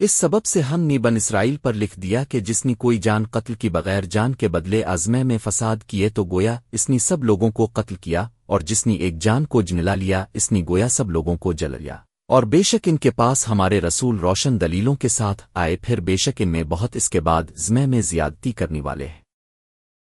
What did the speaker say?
اس سبب سے ہم نے بن اسرائیل پر لکھ دیا کہ جس نے کوئی جان قتل کی بغیر جان کے بدلے ازمے میں فساد کیے تو گویا اس نے سب لوگوں کو قتل کیا، اور جس نے ایک جان کو جنلا لیا، اس نے گویا سب لوگوں کو جل لیا۔ اور بے شک ان کے پاس ہمارے رسول روشن دلیلوں کے ساتھ آئے، پھر بے شک ان میں بہت اس کے بعد زمے میں زیادتی کرنے والے ہیں۔